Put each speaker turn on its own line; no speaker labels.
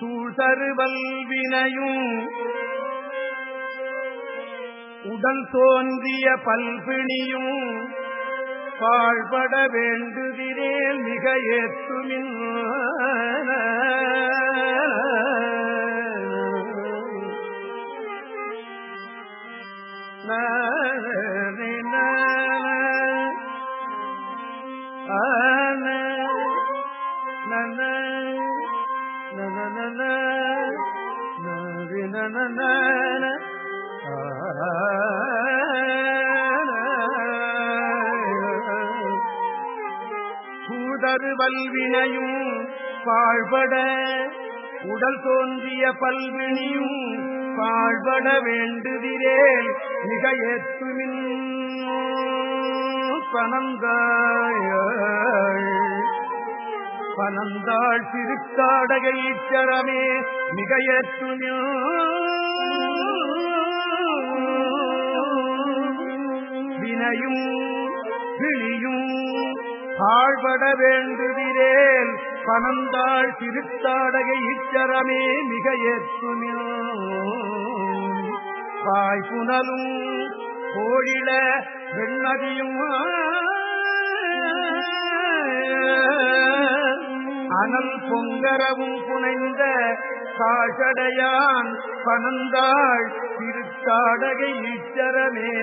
சூழ்தருவல் வினையும் உடல் தோன்றிய பல்பிணியும் பாழ்பட வேண்டுகிறேன் மிக ஏற்றுமின். na சூதரு வல்வினையும் பாழ்பட உடல் தோன்றிய பல்வினியும் பாழ்பட வேண்டுதிரேல் மிக ஏற்றுமின் பனந்தாய பனந்தாள் திருத்தாடகை இச்சரமே மிகையற்று வினையும் கிளியும் பாழ்பட வேண்டுகிறேன். பனந்தாள் திருத்தாடகை இச்சரமே மிக ஏற்றுமில் புனலும் கோழில வெண்ணதியும் மணல் பொங்கரவும் புனைந்த காஷடையான் பனந்தாள் திருத்தாடகை இச்சரமே